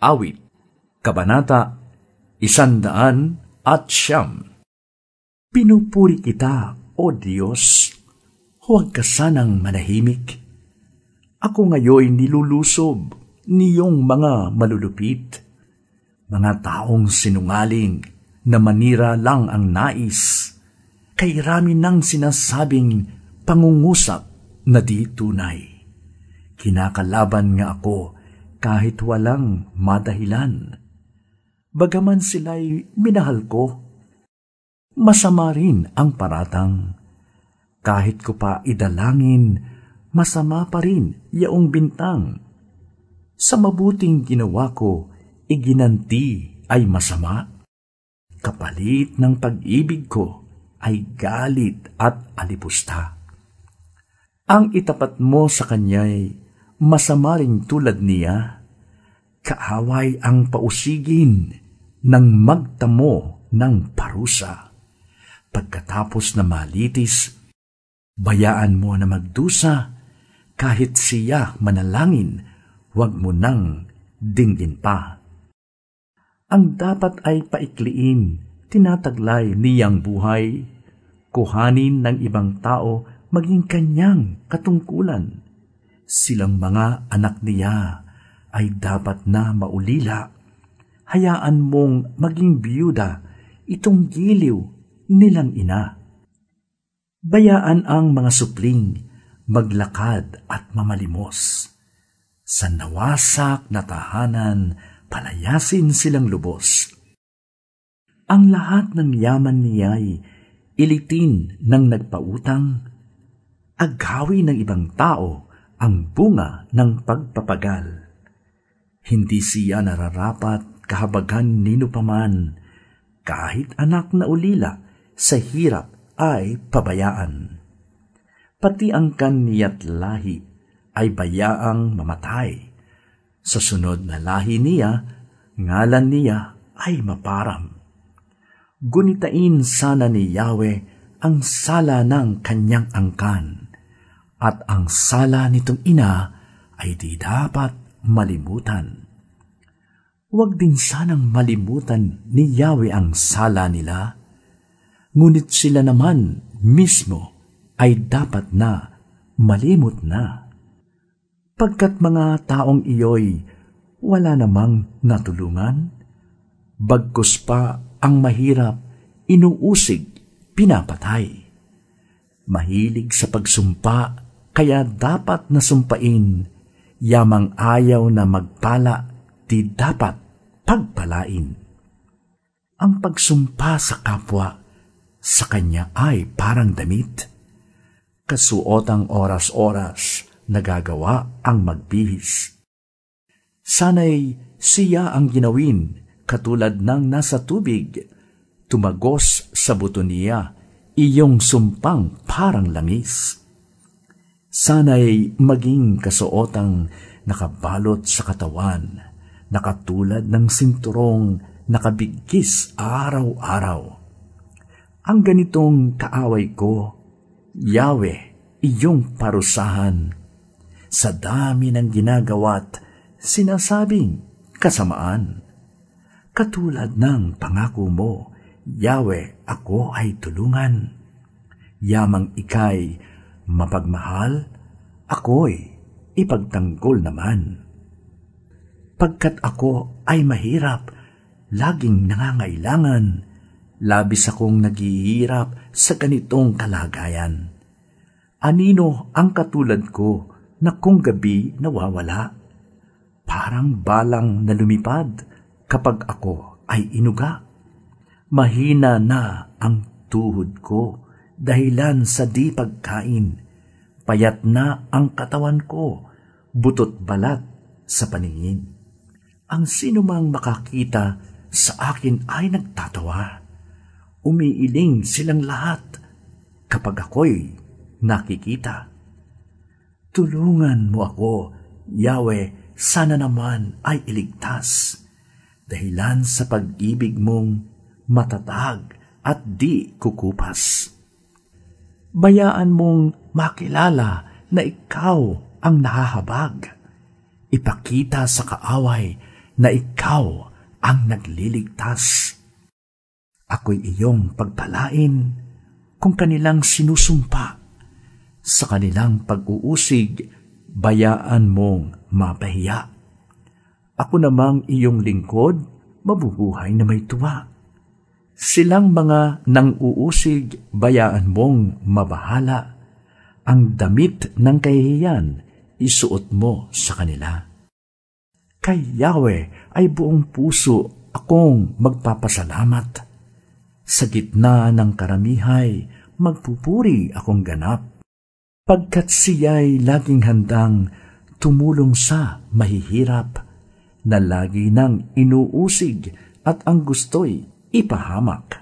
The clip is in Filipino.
Awit, Kabanata, Isandaan at Siyam. Pinupuri kita, O Diyos, huwag ka sanang manahimik. Ako ngayon nilulusob niyong mga malulupit, mga taong sinungaling na manira lang ang nais, kay rami ng sinasabing pangungusap na di tunay. Kinakalaban nga ako kahit walang madahilan. Bagaman sila'y minahal ko, masama rin ang paratang. Kahit ko pa idalangin, masama pa rin yaong bintang. Sa mabuting ginawa ko, iginanti ay masama. Kapalit ng pag-ibig ko ay galit at alipusta. Ang itapat mo sa kanya'y masama ring tulad niya, kaaway ang pausigin ng magtamo ng parusa. Pagkatapos na malitis, bayaan mo na magdusa, kahit siya manalangin, huwag mo nang dinggin pa. Ang dapat ay paikliin, tinataglay niyang buhay, kuhanin ng ibang tao maging kanyang katungkulan silang mga anak niya ay dapat na maulila. Hayaan mong maging biyuda itong giliw nilang ina. Bayaan ang mga supling maglakad at mamalimos. Sa nawasak na tahanan, palayasin silang lubos. Ang lahat ng yaman niya'y ilitin ng nagpautang, agawi ng ibang tao ang bunga ng pagpapagal. Hindi siya nararapat kahabagan nino kahit anak na ulila sa hirap ay pabayaan. Pati ang kaniyat lahi ay bayaang mamatay. Sa sunod na lahi niya, ngalan niya ay maparam. Gunitain sana ni Yahweh ang sala ng kanyang angkan at ang sala nitong ina ay di dapat malimutan. Huwag din sanang malimutan ni Yahweh ang sala nila, ngunit sila naman mismo ay dapat na malimot na. Pagkat mga taong iyo'y wala namang natulungan, bagkus pa ang mahirap inuusig pinapatay. Mahilig sa pagsumpa kaya dapat nasumpain, yamang ayaw na magpala, di dapat pagpalain. Ang pagsumpa sa kapwa, sa kanya ay parang damit. Kasuotang oras-oras, nagagawa ang magbihis. Sana'y siya ang ginawin, katulad ng nasa tubig, tumagos sa buto niya, iyong sumpang parang langis Sana'y maging kasuotang nakabalot sa katawan, nakatulad ng sinturong nakabigkis araw-araw. Ang ganitong kaaway ko, Yahweh, iyong parusahan. Sa dami ng ginagawa't sinasabing kasamaan. Katulad ng pangako mo, Yahweh, ako ay tulungan. Yamang ikay mapagmahal, ako'y ipagtanggol naman. Pagkat ako ay mahirap, laging nangangailangan, labis akong naghihirap sa ganitong kalagayan. Anino ang katulad ko na kung gabi nawawala? Parang balang na lumipad kapag ako ay inuga. Mahina na ang tuhod ko dahilan sa di pagkain. Payat na ang katawan ko, butot balat sa paningin. Ang sinumang makakita sa akin ay nagtatawa. Umiiling silang lahat kapag ako'y nakikita. Tulungan mo ako, Yahweh, sana naman ay iligtas. Dahilan sa pag-ibig mong matatag at di kukupas bayaan mong makilala na ikaw ang nahahabag. Ipakita sa kaaway na ikaw ang nagliligtas. Ako'y iyong pagpalain kung kanilang sinusumpa. Sa kanilang pag-uusig, bayaan mong mapahiya. Ako namang iyong lingkod, mabubuhay na may tuwa. Silang mga nang uusig, bayaan mong mabahala. Ang damit ng kahihiyan, isuot mo sa kanila. Kay Yahweh ay buong puso akong magpapasalamat. Sa gitna ng karamihay, magpupuri akong ganap. Pagkat siya'y laging handang tumulong sa mahihirap, na lagi nang inuusig at ang gusto'y 一把蛤蟆。